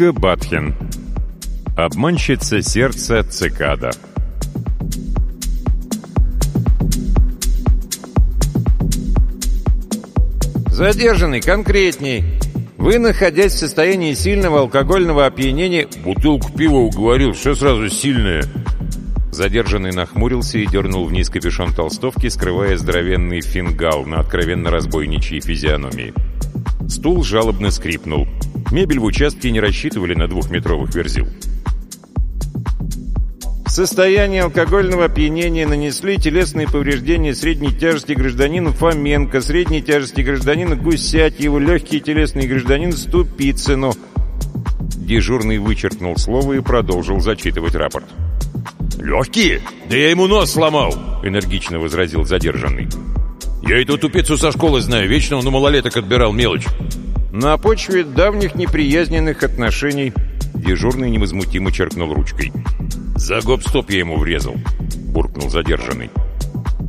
Ника Батхен. Обманщица сердца цикада. Задержанный конкретней. Вы, находясь в состоянии сильного алкогольного опьянения... Бутылку пива уговорил, все сразу сильное. Задержанный нахмурился и дернул вниз капюшон толстовки, скрывая здоровенный фингал на откровенно разбойничьей физиономии. Стул жалобно скрипнул. Мебель в участке не рассчитывали на двухметровых верзил. В состоянии алкогольного опьянения нанесли телесные повреждения средней тяжести гражданину Фоменко, средней тяжести гражданина Гусятьеву, легкие телесные гражданин Ступицыну. Дежурный вычеркнул слово и продолжил зачитывать рапорт. «Легкие? Да я ему нос сломал!» — энергично возразил задержанный. «Я эту тупицу со школы знаю, вечно он у малолеток отбирал мелочь». На почве давних неприязненных отношений дежурный невозмутимо черкнул ручкой. «За гоп-стоп я ему врезал», — буркнул задержанный.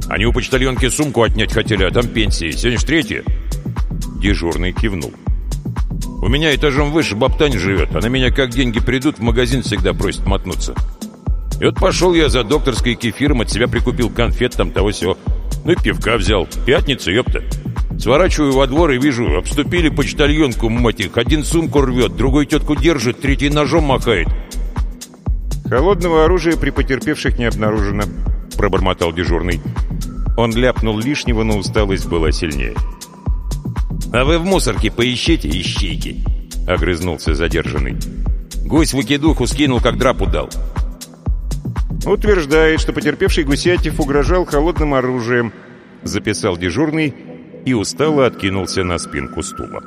«Они у почтальонки сумку отнять хотели, а там пенсии. Сегодня ж третья». Дежурный кивнул. «У меня этажом выше бабтань живет. Она меня как деньги придут, в магазин всегда просит мотнуться. И вот пошел я за докторской кефиром, от себя прикупил конфет там того всего. Ну и пивка взял. Пятница, ёпта. Сворачиваю во двор и вижу, обступили почтальонку, мать их. Один сумку рвет, другой тетку держит, третий ножом махает. «Холодного оружия при потерпевших не обнаружено», — пробормотал дежурный. Он ляпнул лишнего, но усталость была сильнее. «А вы в мусорке поищите ищейки», — огрызнулся задержанный. «Гусь выкидуху скинул, как драпу дал». «Утверждает, что потерпевший Гусятев угрожал холодным оружием», — записал дежурный и устало откинулся на спинку стула.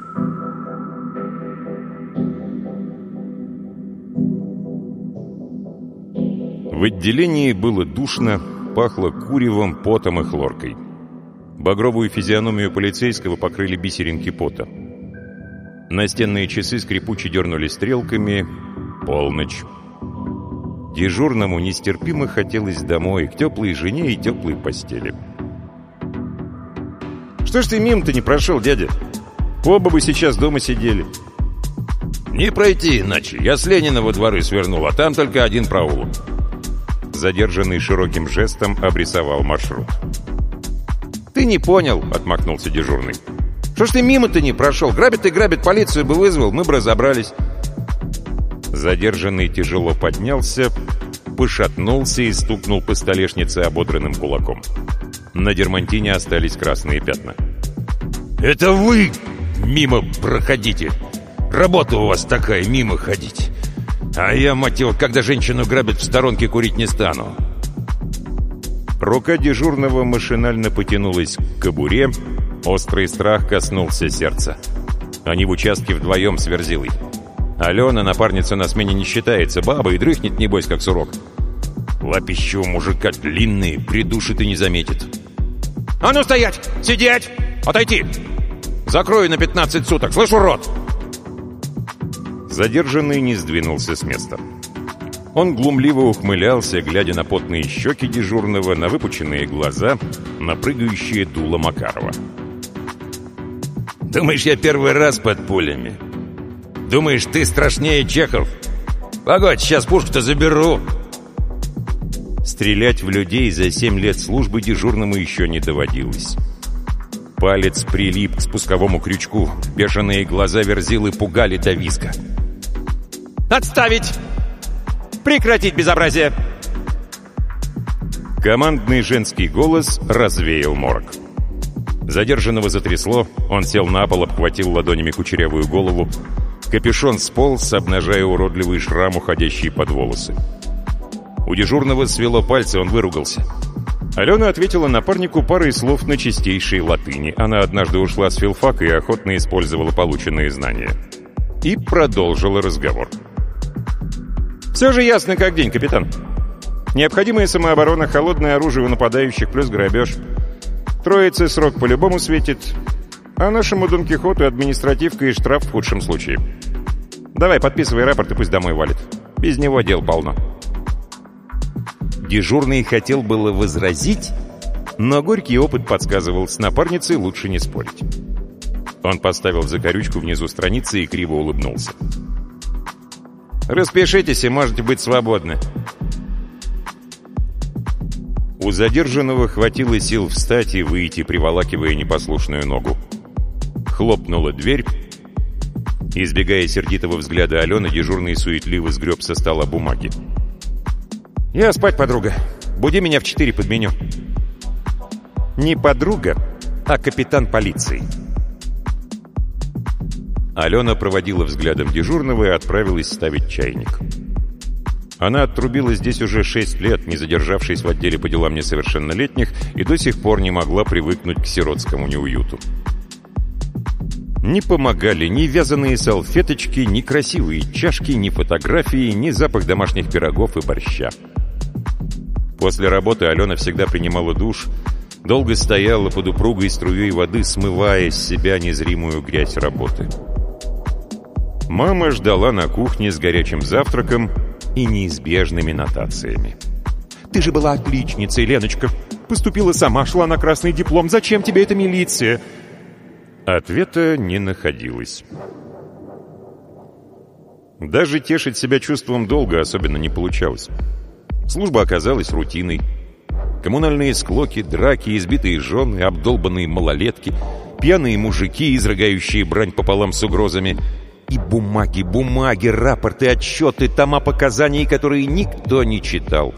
В отделении было душно, пахло куревом, потом и хлоркой. Багровую физиономию полицейского покрыли бисеринки пота. Настенные часы скрипуче дернули стрелками. Полночь. Дежурному нестерпимо хотелось домой, к теплой жене и теплой постели. «Что ж ты мимо-то не прошел, дядя? Оба бы сейчас дома сидели». «Не пройти иначе. Я с Ленина во дворы свернул, а там только один проулок». Задержанный широким жестом обрисовал маршрут. «Ты не понял», — отмахнулся дежурный. «Что ж ты мимо-то не прошел? Грабит и грабит, полицию бы вызвал, мы бы разобрались». Задержанный тяжело поднялся, пошатнулся и стукнул по столешнице ободранным кулаком. На дермантине остались красные пятна. «Это вы мимо проходите! Работа у вас такая, мимо ходить!» А я, мать его, когда женщину грабят, в сторонке курить не стану. Рука дежурного машинально потянулась к кобуре. Острый страх коснулся сердца. Они в участке вдвоем с Верзилой. Алена, напарница на смене, не считается. Баба и дрыхнет, небось, как сурок. Лапище у мужика длинные, придушит и не заметит. «А ну стоять! Сидеть! Отойти! Закрою на 15 суток, слышу, рот!» Задержанный не сдвинулся с места. Он глумливо ухмылялся, глядя на потные щеки дежурного, на выпученные глаза, на прыгающие дуло Макарова. «Думаешь, я первый раз под пулями? Думаешь, ты страшнее Чехов? Погодь, сейчас пушку-то заберу!» Стрелять в людей за семь лет службы дежурному еще не доводилось. Палец прилип к спусковому крючку, бешеные глаза верзилы пугали до виска. Отставить! Прекратить безобразие!» Командный женский голос развеял морг. Задержанного затрясло, он сел на пол, обхватил ладонями кучерявую голову. Капюшон сполз, обнажая уродливый шрам, уходящий под волосы. У дежурного свело пальцы, он выругался. Алена ответила напарнику парой слов на чистейшей латыни. Она однажды ушла с филфака и охотно использовала полученные знания. И продолжила разговор. Все же ясно как день, капитан. Необходимая самооборона, холодное оружие у нападающих плюс грабеж. Троице срок по-любому светит, а нашему Дон Кихоту административка и штраф в худшем случае. Давай, подписывай рапорт и пусть домой валит. Без него дел полно. Дежурный хотел было возразить, но горький опыт подсказывал, с напарницей лучше не спорить. Он поставил закорючку внизу страницы и криво улыбнулся. Распишитесь и можете быть свободны. У задержанного хватило сил встать и выйти, приволакивая непослушную ногу. Хлопнула дверь. Избегая сердитого взгляда Алены, дежурный суетливо сгреб со стола бумаги. «Я спать, подруга. Буди меня в четыре подменю». «Не подруга, а капитан полиции». Алена проводила взглядом дежурного и отправилась ставить чайник. Она отрубила здесь уже шесть лет, не задержавшись в отделе по делам несовершеннолетних, и до сих пор не могла привыкнуть к сиротскому неуюту. Не помогали ни вязаные салфеточки, ни красивые чашки, ни фотографии, ни запах домашних пирогов и борща. После работы Алена всегда принимала душ, долго стояла под упругой струей воды, смывая с себя незримую грязь работы. Мама ждала на кухне с горячим завтраком и неизбежными нотациями. «Ты же была отличницей, Леночка. Поступила сама, шла на красный диплом. Зачем тебе эта милиция?» Ответа не находилось. Даже тешить себя чувством долга особенно не получалось. Служба оказалась рутиной. Коммунальные склоки, драки, избитые жены, обдолбанные малолетки, пьяные мужики, изрыгающие брань пополам с угрозами — и бумаги, бумаги, рапорты, отчеты, тома показаний, которые никто не читал.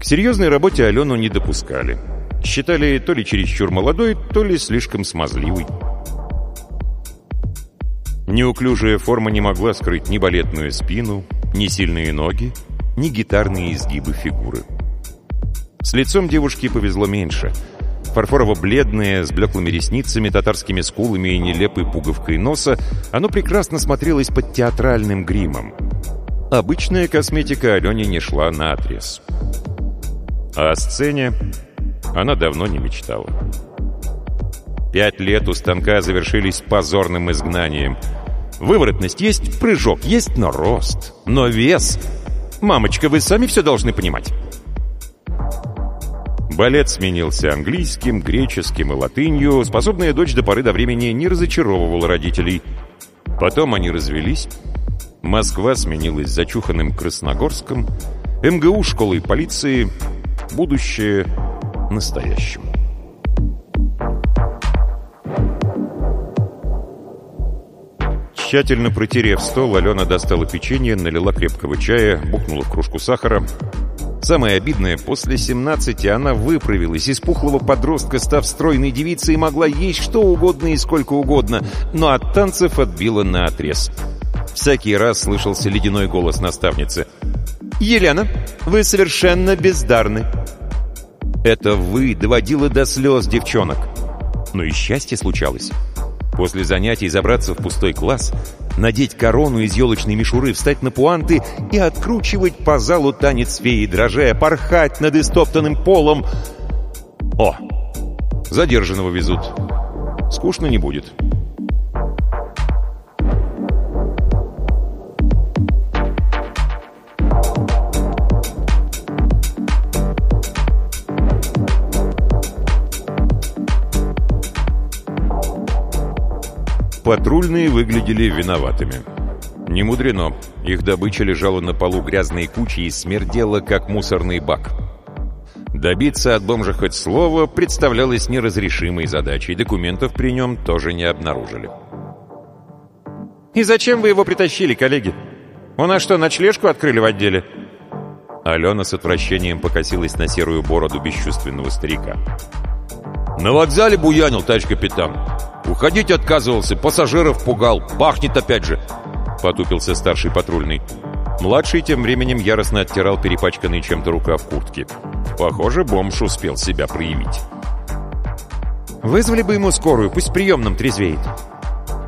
К серьезной работе Алену не допускали. Считали то ли чересчур молодой, то ли слишком смазливой. Неуклюжая форма не могла скрыть ни балетную спину, ни сильные ноги, ни гитарные изгибы фигуры. С лицом девушки повезло меньше — Фарфорово-бледное, с блеклыми ресницами, татарскими скулами и нелепой пуговкой носа, оно прекрасно смотрелось под театральным гримом. Обычная косметика Алене не шла на отрез. А о сцене она давно не мечтала. Пять лет у станка завершились позорным изгнанием. Выворотность есть, прыжок есть, но рост, но вес. Мамочка, вы сами все должны понимать. Балет сменился английским, греческим и латынью. Способная дочь до поры до времени не разочаровывала родителей. Потом они развелись. Москва сменилась зачуханным Красногорском. МГУ школой полиции. Будущее настоящему. Тщательно протерев стол, Алена достала печенье, налила крепкого чая, бухнула кружку сахара. Самое обидное, после 17 она выправилась из пухлого подростка, став стройной девицей, и могла есть что угодно и сколько угодно, но от танцев отбила на отрез. Всякий раз слышался ледяной голос наставницы. «Елена, вы совершенно бездарны!» Это «вы» доводило до слез девчонок. Но и счастье случалось. После занятий забраться в пустой класс, надеть корону из елочной мишуры, встать на пуанты и откручивать по залу танец феи, дрожая, порхать над истоптанным полом. О! Задержанного везут. Скучно не будет. Патрульные выглядели виноватыми. Не мудрено. Их добыча лежала на полу грязной кучей и смердела, как мусорный бак. Добиться от бомжа хоть слова представлялось неразрешимой задачей. Документов при нем тоже не обнаружили. «И зачем вы его притащили, коллеги? У нас что, ночлежку открыли в отделе?» Алена с отвращением покосилась на серую бороду бесчувственного старика. «На вокзале буянил, товарищ капитан. Уходить отказывался, пассажиров пугал. Пахнет опять же!» Потупился старший патрульный. Младший тем временем яростно оттирал перепачканный чем-то рукав куртки. Похоже, бомж успел себя проявить. «Вызвали бы ему скорую, пусть приемным трезвеет».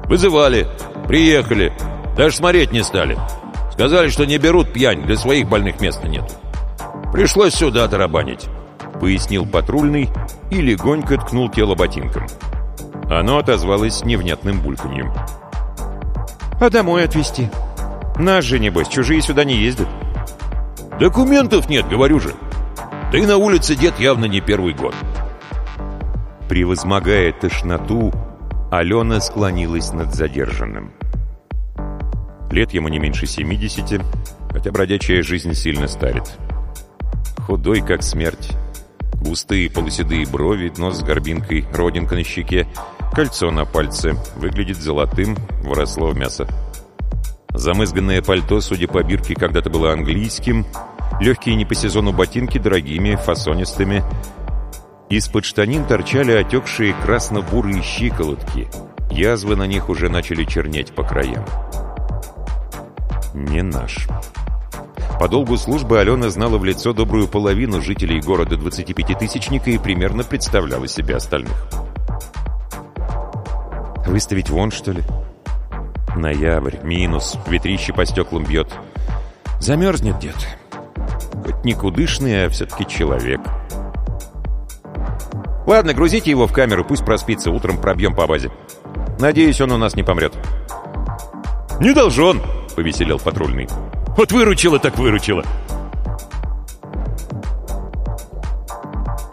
«Вызывали. Приехали. Даже смотреть не стали. Сказали, что не берут пьянь, для своих больных места нет. Пришлось сюда тарабанить», — пояснил патрульный и легонько ткнул тело ботинком. Оно отозвалось невнятным бульканьем. «А домой отвезти? Нас же, небось, чужие сюда не ездят». «Документов нет, говорю же. Да и на улице дед явно не первый год». Превозмогая тошноту, Алена склонилась над задержанным. Лет ему не меньше 70, хотя бродячая жизнь сильно старит. Худой, как смерть. Густые полуседые брови, нос с горбинкой, родинка на щеке, кольцо на пальце. Выглядит золотым, вросло в мясо. Замызганное пальто, судя по бирке, когда-то было английским. Легкие не по сезону ботинки, дорогими, фасонистыми. Из-под штанин торчали отекшие красно-бурые щиколотки. Язвы на них уже начали чернеть по краям. Не наш. По долгу службы Алена знала в лицо добрую половину жителей города 25-тысячника и примерно представляла себе остальных. «Выставить вон, что ли?» Ноябрь, минус, ветрище по стеклам бьет. Замерзнет дед. Хоть никудышный, а все-таки человек. Ладно, грузите его в камеру, пусть проспится, утром пробьем по базе. Надеюсь, он у нас не помрет. «Не должен!» — повеселел патрульный. «Вот выручила так выручила!»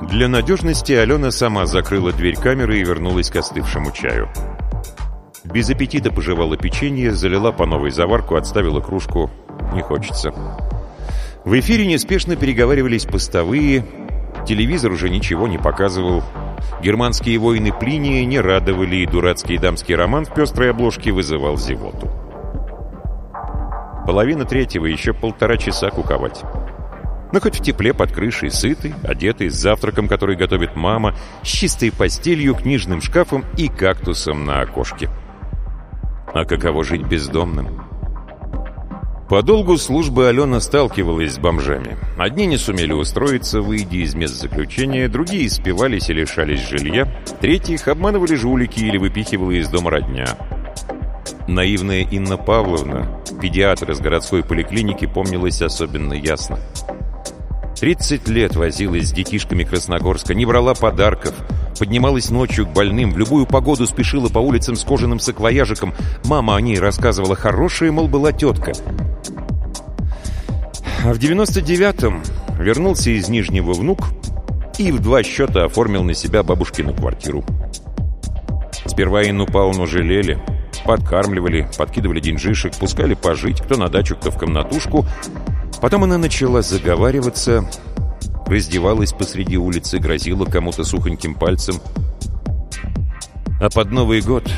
Для надежности Алена сама закрыла дверь камеры и вернулась к остывшему чаю. Без аппетита пожевала печенье, залила по новой заварку, отставила кружку. Не хочется. В эфире неспешно переговаривались постовые. Телевизор уже ничего не показывал. Германские войны Плиния не радовали, и дурацкий дамский роман в пестрой обложке вызывал зевоту. Половина третьего, еще полтора часа куковать. Но хоть в тепле под крышей, сытый, одетый, с завтраком, который готовит мама, с чистой постелью, книжным шкафом и кактусом на окошке. А каково жить бездомным? По долгу службы Алена сталкивалась с бомжами. Одни не сумели устроиться, выйдя из мест заключения, другие спивались и лишались жилья, третьих обманывали жулики или выпихивала из дома родня. Наивная Инна Павловна, педиатр из городской поликлиники, помнилась особенно ясно. 30 лет возилась с детишками Красногорска, не брала подарков, поднималась ночью к больным, в любую погоду спешила по улицам с кожаным саквояжиком. Мама о ней рассказывала, хорошая, мол, была тетка. А в 99-м вернулся из Нижнего внук и в два счета оформил на себя бабушкину квартиру. Сперва Инну Павловну жалели, подкармливали, подкидывали деньжишек, пускали пожить, кто на дачу, кто в комнатушку. Потом она начала заговариваться, раздевалась посреди улицы, грозила кому-то сухоньким пальцем. А под Новый год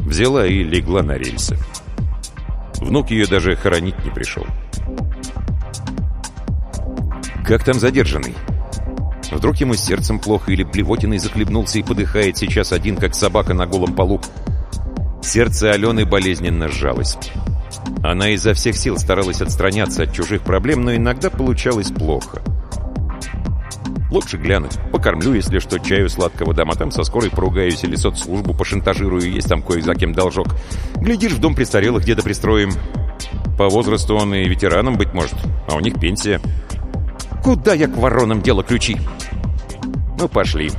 взяла и легла на рельсы. Внук ее даже хоронить не пришел. «Как там задержанный?» Вдруг ему сердцем плохо или плевотиной захлебнулся и подыхает сейчас один, как собака на голом полу. Сердце Алены болезненно сжалось. Она изо всех сил старалась отстраняться от чужих проблем, но иногда получалось плохо. Лучше глянуть. Покормлю, если что, чаю сладкого дам, там со скорой поругаюсь или соцслужбу пошантажирую, есть там кое за кем должок. Глядишь, в дом престарелых где-то пристроим. По возрасту он и ветераном быть может, а у них пенсия. Куда я к воронам дело ключи? Ну, пошли.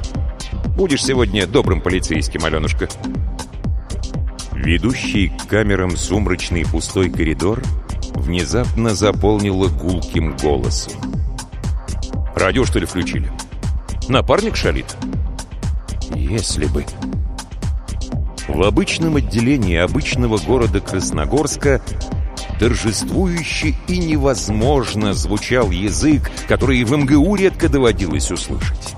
Будешь сегодня добрым полицейским, Аленушка. Ведущий к камерам сумрачный пустой коридор внезапно заполнило гулким голосом. Радио, что ли, включили? Напарник шалит? Если бы... В обычном отделении обычного города Красногорска торжествующе и невозможно звучал язык, который в МГУ редко доводилось услышать.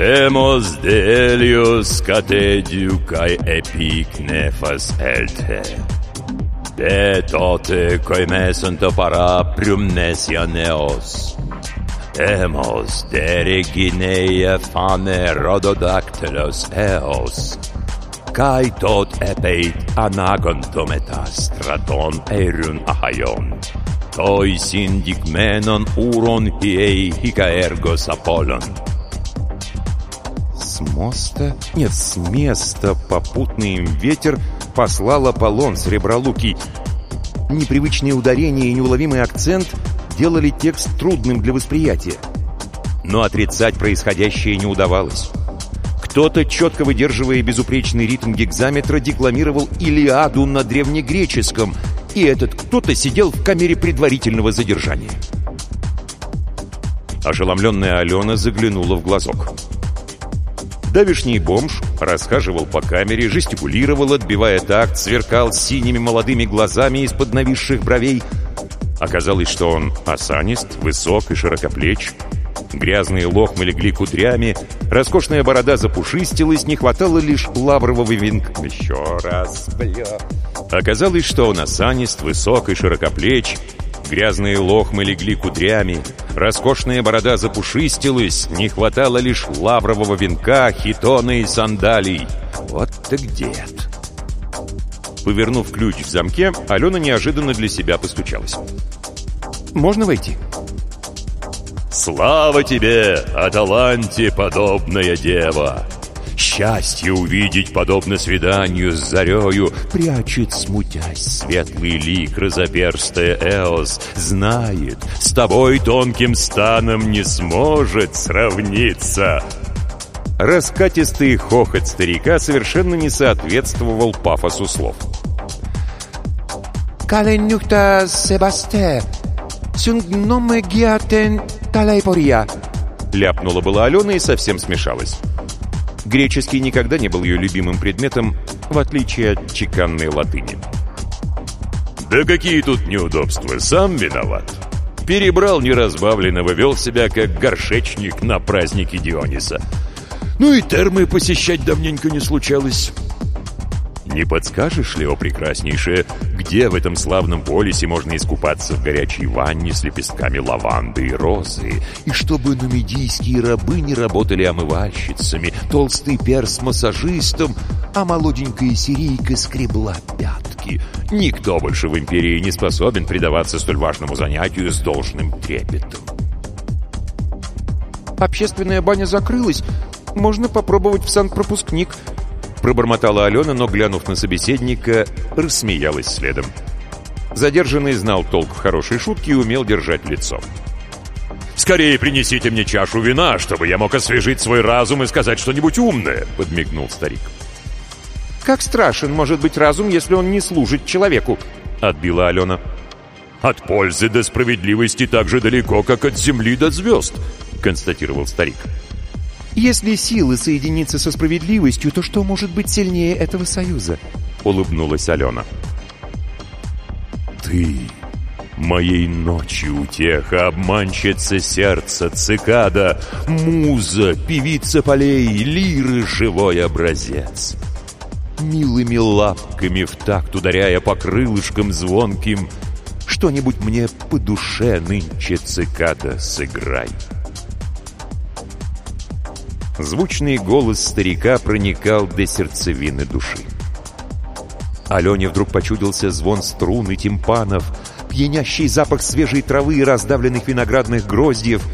Temos de Helios catediu cae epic nefas elte. De tote coime sunt para prumnesia neos. Temos de regineia fame rododactylos eos. Cae tot epeit anagontometas straton erun ahaion. Toi sindigmenon uron hiei hica ergos Apollon. Моста, нет, с места попутный им ветер послал Аполлон сребролукий. Непривычные ударения и неуловимый акцент делали текст трудным для восприятия. Но отрицать происходящее не удавалось. Кто-то, четко выдерживая безупречный ритм гекзаметра, декламировал «Илиаду» на древнегреческом, и этот кто-то сидел в камере предварительного задержания. Ошеломленная Алена заглянула в глазок. Давишний бомж расхаживал по камере, жестикулировал, отбивая такт, сверкал синими молодыми глазами из-под нависших бровей. Оказалось, что он осанист, высок и широкоплеч. Грязные лохмы легли кудрями, роскошная борода запушистилась, не хватало лишь лаврового венка. Еще раз, бля. Оказалось, что он осанист, высок и широкоплеч, Грязные лохмы легли кудрями, роскошная борода запушистилась, не хватало лишь лаврового венка, хитона и сандалий. Вот так дед. Повернув ключ в замке, Алена неожиданно для себя постучалась. «Можно войти?» «Слава тебе, Аталанте, подобная дева!» Счастье увидеть, подобно свиданию с зарею, Прячет, смутясь, светлый лик разоперстая Эос, Знает, с тобой тонким станом не сможет сравниться. Раскатистый хохот старика совершенно не соответствовал пафосу слов. «Каленюкта Себасте, сюнгноме гиатен талайпория», Ляпнула была Алена и совсем смешалась. Греческий никогда не был ее любимым предметом, в отличие от чеканной латыни. «Да какие тут неудобства, сам виноват!» Перебрал неразбавленного, вел себя как горшечник на празднике Диониса. Ну и термы посещать давненько не случалось. Не подскажешь ли, о прекраснейшее, где в этом славном полисе можно искупаться в горячей ванне с лепестками лаванды и розы? И чтобы нумидийские рабы не работали омывальщицами, толстый перс массажистом, а молоденькая сирийка скребла пятки. Никто больше в империи не способен предаваться столь важному занятию с должным трепетом. «Общественная баня закрылась. Можно попробовать в санкт-пропускник», Пробормотала Алена, но, глянув на собеседника, рассмеялась следом. Задержанный знал толк в хорошей шутке и умел держать лицо. «Скорее принесите мне чашу вина, чтобы я мог освежить свой разум и сказать что-нибудь умное», — подмигнул старик. «Как страшен может быть разум, если он не служит человеку?» — отбила Алена. «От пользы до справедливости так же далеко, как от земли до звезд», — констатировал старик. Если силы соединиться со справедливостью, то что может быть сильнее этого союза?» — улыбнулась Алена. «Ты, моей ночью утеха, обманщица сердца, цикада, муза, певица полей, лиры, живой образец. Милыми лапками в такт ударяя по крылышкам звонким, что-нибудь мне по душе нынче цикада сыграй». Звучный голос старика проникал до сердцевины души. Алене вдруг почудился звон струн и тимпанов, пьянящий запах свежей травы и раздавленных виноградных гроздьев.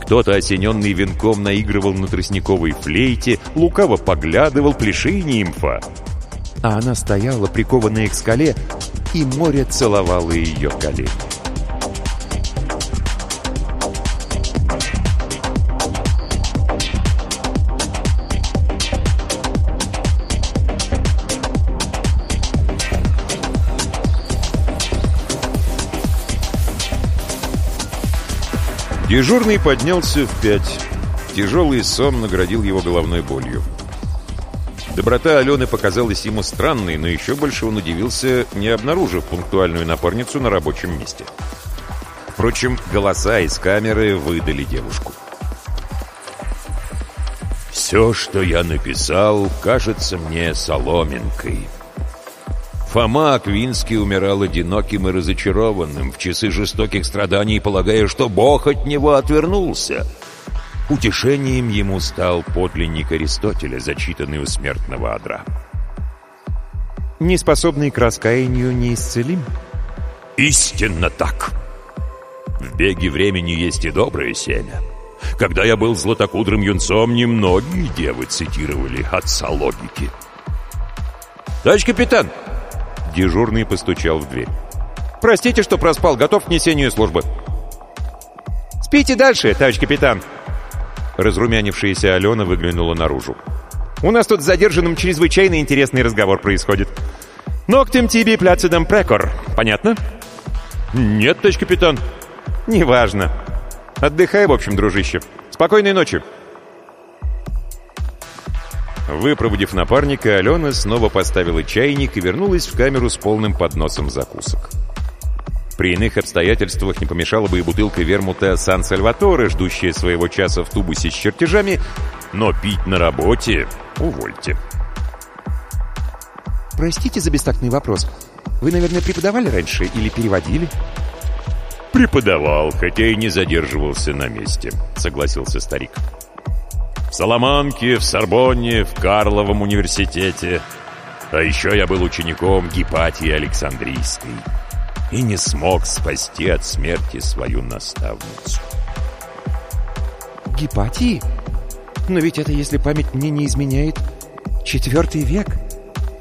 Кто-то, осененный венком, наигрывал на тростниковой флейте, лукаво поглядывал, пляши нимфа. А она стояла, прикованная к скале, и море целовало ее колени. Дежурный поднялся в пять. Тяжелый сон наградил его головной болью. Доброта Алены показалась ему странной, но еще больше он удивился, не обнаружив пунктуальную напарницу на рабочем месте. Впрочем, голоса из камеры выдали девушку. «Все, что я написал, кажется мне соломинкой», Фома Аквинский умирал одиноким и разочарованным, в часы жестоких страданий, полагая, что Бог от него отвернулся. Утешением ему стал подлинник Аристотеля, зачитанный у смертного адра. «Неспособный к раскаянию неисцелим?» «Истинно так!» В беге времени есть и доброе семя. Когда я был златокудрым юнцом, немногие девы цитировали отца логики. «Товарищ капитан!» Дежурный постучал в дверь. «Простите, что проспал. Готов к несению службы». «Спите дальше, товарищ капитан!» Разрумянившаяся Алена выглянула наружу. «У нас тут с задержанным чрезвычайно интересный разговор происходит. Ноктем тебе пляцидом прекор. Понятно?» «Нет, товарищ капитан». «Неважно. Отдыхай, в общем, дружище. Спокойной ночи». Выпроводив напарника, Алена снова поставила чайник и вернулась в камеру с полным подносом закусок. При иных обстоятельствах не помешала бы и бутылка вермута Сан-Сальваторе, ждущая своего часа в тубусе с чертежами, но пить на работе увольте. Простите за бестактный вопрос. Вы, наверное, преподавали раньше или переводили? Преподавал, хотя и не задерживался на месте, согласился старик. В Соломанке, в Сорбонне, в Карловом университете. А еще я был учеником Гипатии Александрийской и не смог спасти от смерти свою наставницу. Гипатии? Но ведь это, если память мне не изменяет, четвертый век.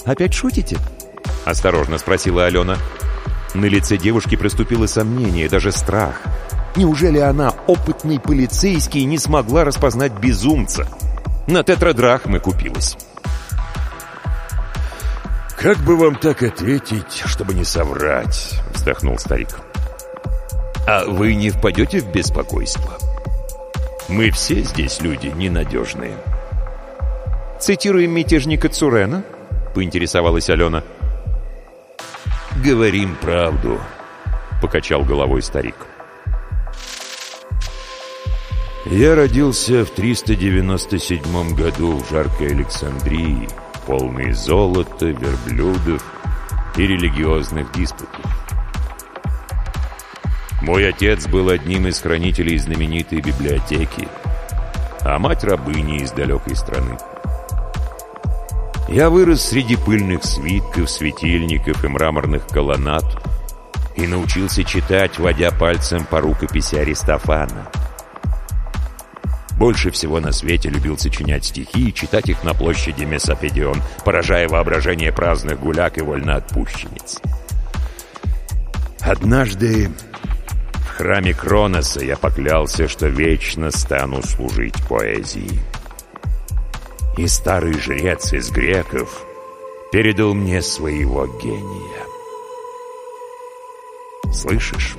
Опять шутите? Осторожно спросила Алена. На лице девушки проступило сомнение, даже страх. Неужели она, опытный полицейский, не смогла распознать безумца? На тетрадрахмы купилась. «Как бы вам так ответить, чтобы не соврать?» — вздохнул старик. «А вы не впадете в беспокойство? Мы все здесь люди ненадежные». «Цитируем мятежника Цурена?» — поинтересовалась Алена. «Говорим правду», — покачал головой старик. «Я родился в 397 году в жаркой Александрии, полный золота, верблюдов и религиозных диспутов. Мой отец был одним из хранителей знаменитой библиотеки, а мать рабыни из далекой страны. Я вырос среди пыльных свитков, светильников и мраморных колоннад и научился читать, водя пальцем по рукописи Аристофана — больше всего на свете любил сочинять стихи и читать их на площади Месопедион, поражая воображение праздных гуляк и вольноотпущенниц. Однажды в храме Кроноса я поклялся, что вечно стану служить поэзии. И старый жрец из греков передал мне своего гения. Слышишь?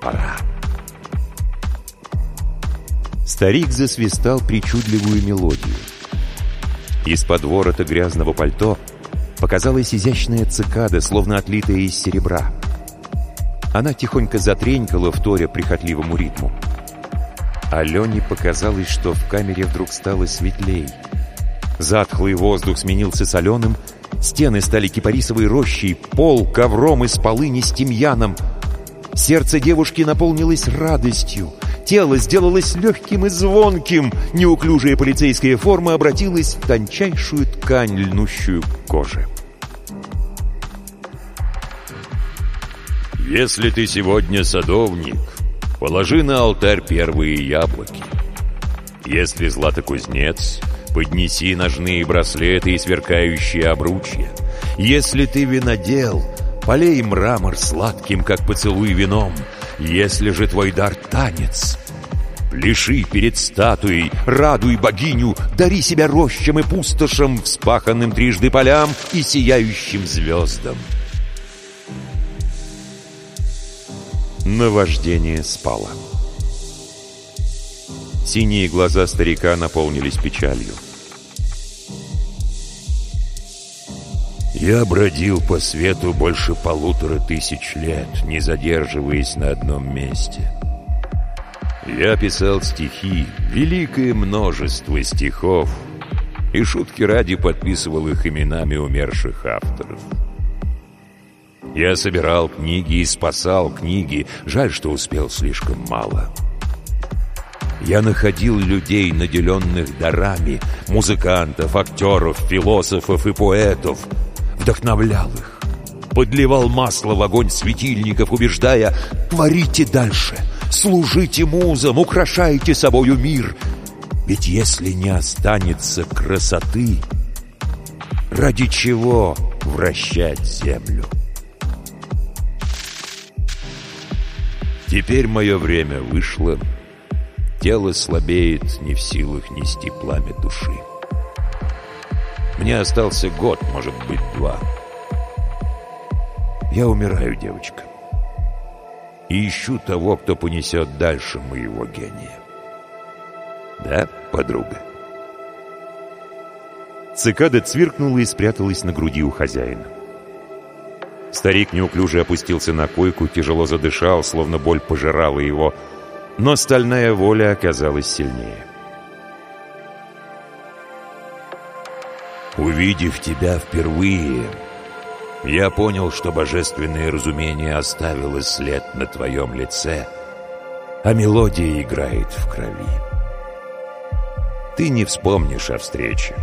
Пора. Старик засвистал причудливую мелодию. Из-под ворота грязного пальто показалась изящная цикада, словно отлитая из серебра. Она тихонько затренькала в торе прихотливому ритму. Алене показалось, что в камере вдруг стало светлей. Затхлый воздух сменился соленым, стены стали кипарисовой рощей, пол ковром из полыни с тимьяном. Сердце девушки наполнилось радостью — Тело сделалось легким и звонким. Неуклюжая полицейская форма обратилась в тончайшую ткань, льнущую к коже. «Если ты сегодня садовник, положи на алтарь первые яблоки. Если златокузнец, поднеси ножные браслеты и сверкающие обручья. Если ты винодел, полей мрамор сладким, как поцелуй вином». Если же твой дар танец, пляши перед статуей, радуй богиню, дари себя рощам и пустошам, вспаханным трижды полям и сияющим звездам. Наваждение спало. Синие глаза старика наполнились печалью. Я бродил по свету больше полутора тысяч лет, не задерживаясь на одном месте. Я писал стихи, великое множество стихов, и шутки ради подписывал их именами умерших авторов. Я собирал книги и спасал книги, жаль, что успел слишком мало. Я находил людей, наделенных дарами, музыкантов, актеров, философов и поэтов — вдохновлял их, подливал масло в огонь светильников, убеждая «Творите дальше, служите музам, украшайте собою мир». Ведь если не останется красоты, ради чего вращать землю? Теперь мое время вышло, тело слабеет, не в силах нести пламя души. Мне остался год, может быть, два. Я умираю, девочка. И ищу того, кто понесет дальше моего гения. Да, подруга? Цикада цвиркнула и спряталась на груди у хозяина. Старик неуклюже опустился на койку, тяжело задышал, словно боль пожирала его, но стальная воля оказалась сильнее. «Увидев тебя впервые, я понял, что божественное разумение оставило след на твоем лице, а мелодия играет в крови. Ты не вспомнишь о встрече.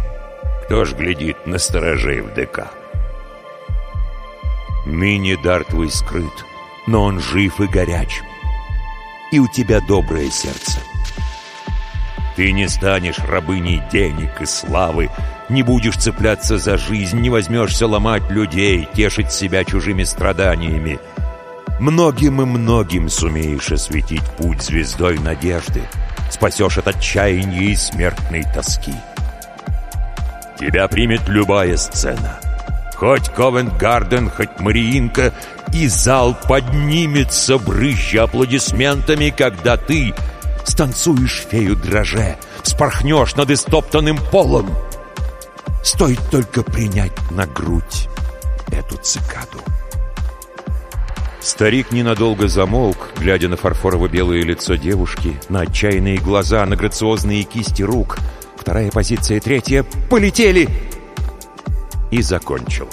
Кто ж глядит на сторожей в ДК?» Ныне дар твой скрыт, но он жив и горяч. И у тебя доброе сердце. Ты не станешь рабыней денег и славы, не будешь цепляться за жизнь, не возьмешься ломать людей, тешить себя чужими страданиями. Многим и многим сумеешь осветить путь звездой надежды, спасешь от отчаяния и смертной тоски. Тебя примет любая сцена — Хоть Ковент-Гарден, хоть Мариинка, и зал поднимется, брыща аплодисментами, когда ты станцуешь фею дроже, спорхнешь над истоптанным полом. Стоит только принять на грудь эту цикаду. Старик ненадолго замолк, глядя на фарфорово-белое лицо девушки, на отчаянные глаза, на грациозные кисти рук. Вторая позиция, третья. Полетели! и закончил.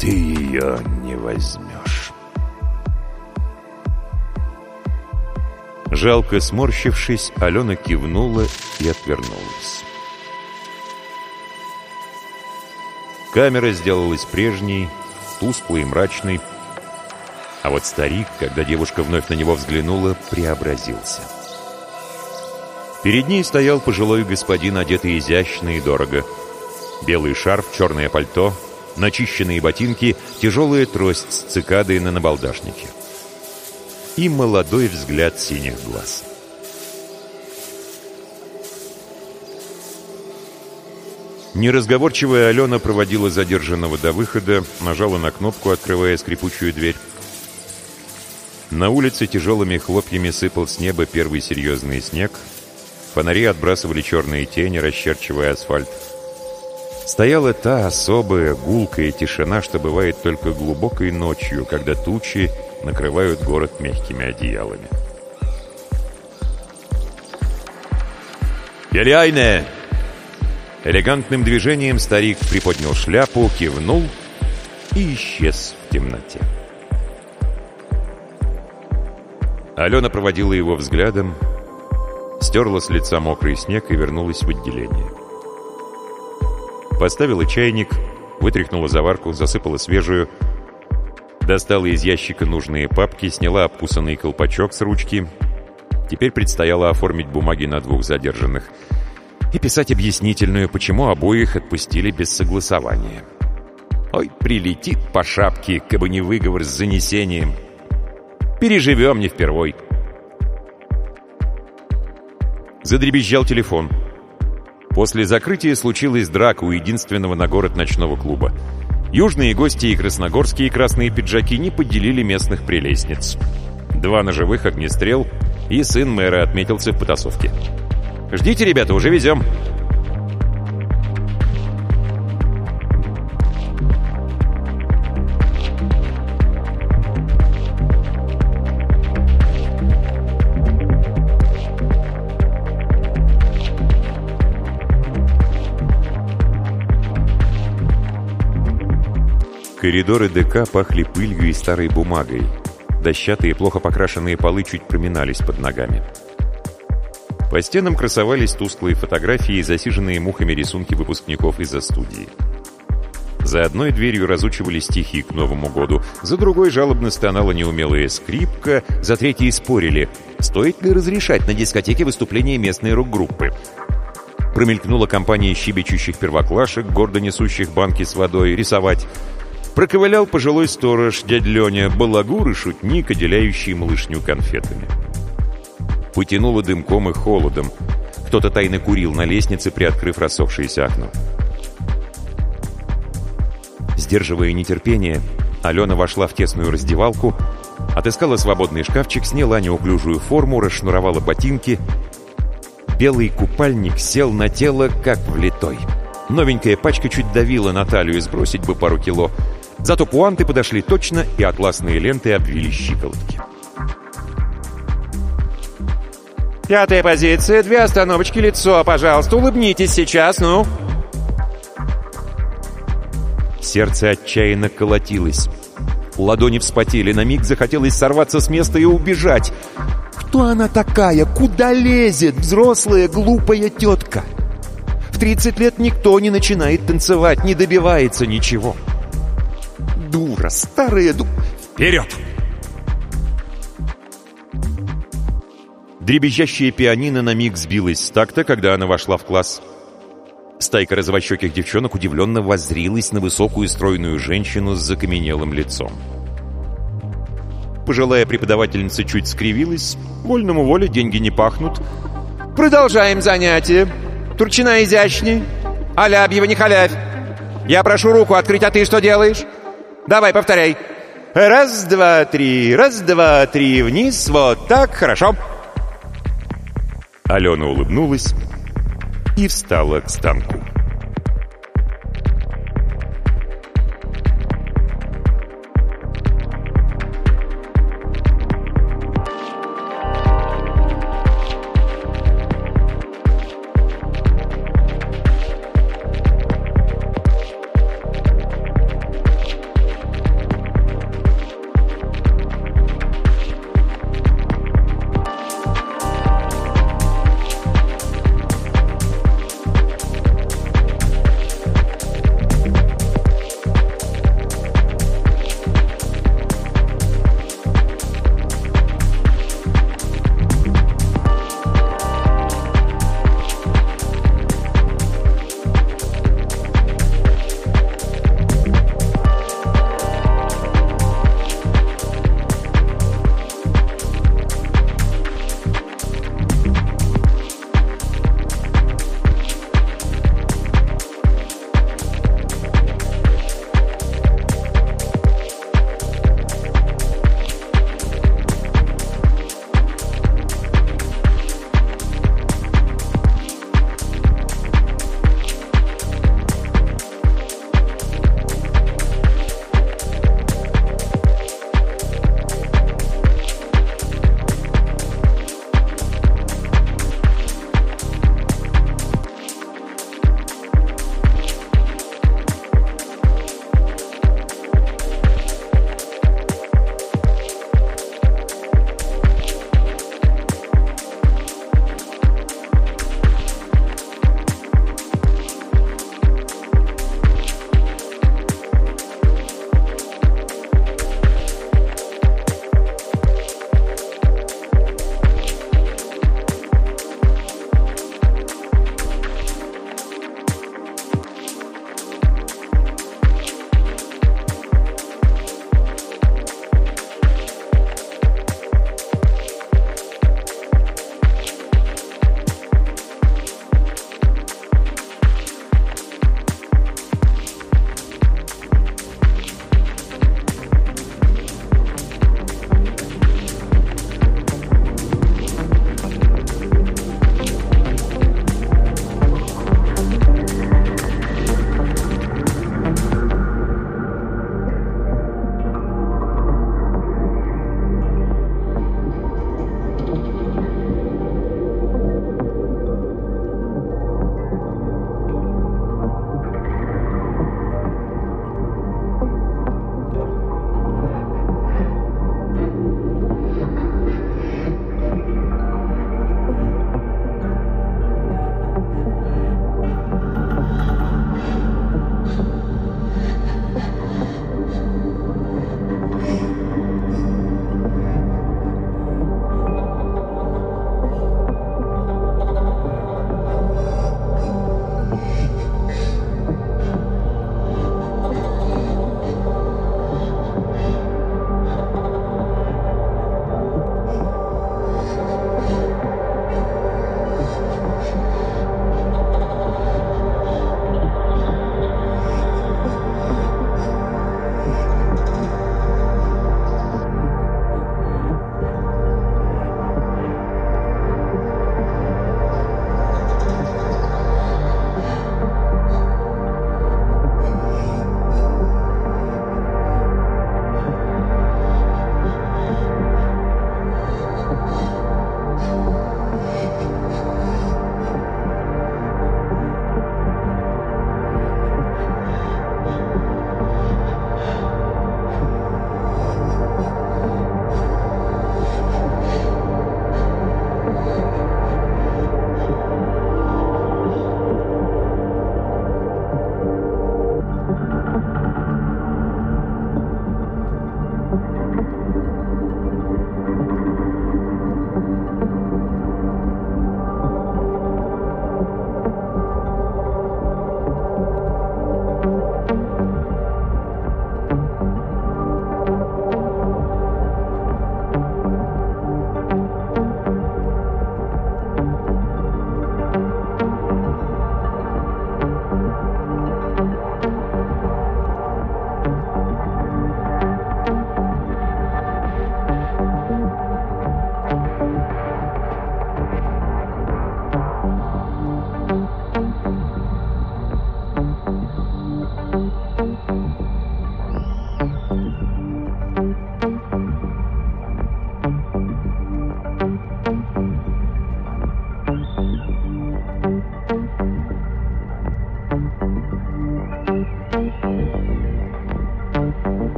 «Ты ее не возьмешь». Жалко сморщившись, Алена кивнула и отвернулась. Камера сделалась прежней, тусклой и мрачной, а вот старик, когда девушка вновь на него взглянула, преобразился. Перед ней стоял пожилой господин, одетый изящно и дорого. Белый шарф, черное пальто, начищенные ботинки, тяжелая трость с цикадой на набалдашнике. И молодой взгляд синих глаз. Неразговорчивая Алена проводила задержанного до выхода, нажала на кнопку, открывая скрипучую дверь. На улице тяжелыми хлопьями сыпал с неба первый серьезный снег — Фонари отбрасывали черные тени, расчерчивая асфальт. Стояла та особая гулкая тишина, что бывает только глубокой ночью, когда тучи накрывают город мягкими одеялами. «Гелиайне!» Элегантным движением старик приподнял шляпу, кивнул и исчез в темноте. Алена проводила его взглядом, стерла с лица мокрый снег и вернулась в отделение. Поставила чайник, вытряхнула заварку, засыпала свежую, достала из ящика нужные папки, сняла обкусанный колпачок с ручки. Теперь предстояло оформить бумаги на двух задержанных и писать объяснительную, почему обоих отпустили без согласования. Ой, прилетит по шапке, кабы не выговор с занесением. Переживем не впервой. Задребезжал телефон. После закрытия случилась драка у единственного на город ночного клуба. Южные гости и красногорские красные пиджаки не поделили местных прелестниц. Два ножевых огнестрел, и сын мэра отметился в потасовке. «Ждите, ребята, уже везем!» Коридоры ДК пахли пылью и старой бумагой. Дощатые, плохо покрашенные полы чуть проминались под ногами. По стенам красовались тусклые фотографии и засиженные мухами рисунки выпускников из-за студии. За одной дверью разучивали стихи к Новому году, за другой жалобно стонала неумелая скрипка, за третьей спорили, стоит ли разрешать на дискотеке выступление местной рок-группы. Промелькнула компания щебечущих первоклашек, гордо несущих банки с водой, рисовать — проковылял пожилой сторож, дядь Леня, балагур и шутник, отделяющий малышню конфетами. Потянуло дымком и холодом. Кто-то тайно курил на лестнице, приоткрыв рассохшееся окно. Сдерживая нетерпение, Алена вошла в тесную раздевалку, отыскала свободный шкафчик, сняла неуклюжую форму, расшнуровала ботинки. Белый купальник сел на тело, как влитой. Новенькая пачка чуть давила на талию, сбросить бы пару кило. Зато пуанты подошли точно, и атласные ленты обвили щиколотки. Пятая позиция, две остановочки, лицо, пожалуйста, улыбнитесь сейчас, ну. Сердце отчаянно колотилось. Ладони вспотели, на миг захотелось сорваться с места и убежать. Кто она такая? Куда лезет? Взрослая, глупая тетка. В 30 лет никто не начинает танцевать, не добивается ничего. Дура, старая ду... Вперед! Дребезжащее пианино на миг сбилось с такта, когда она вошла в класс. Стайка розовощеких девчонок удивленно воззрилась на высокую стройную женщину с закаменелым лицом. Пожилая преподавательница чуть скривилась. Вольному воле деньги не пахнут. Продолжаем занятие. Турчина изящней. Алябьева не халявь. Я прошу руку открыть, а ты что делаешь? Давай, повторяй. Раз, два, три, раз, два, три, вниз, вот так, хорошо. Алена улыбнулась и встала к станку.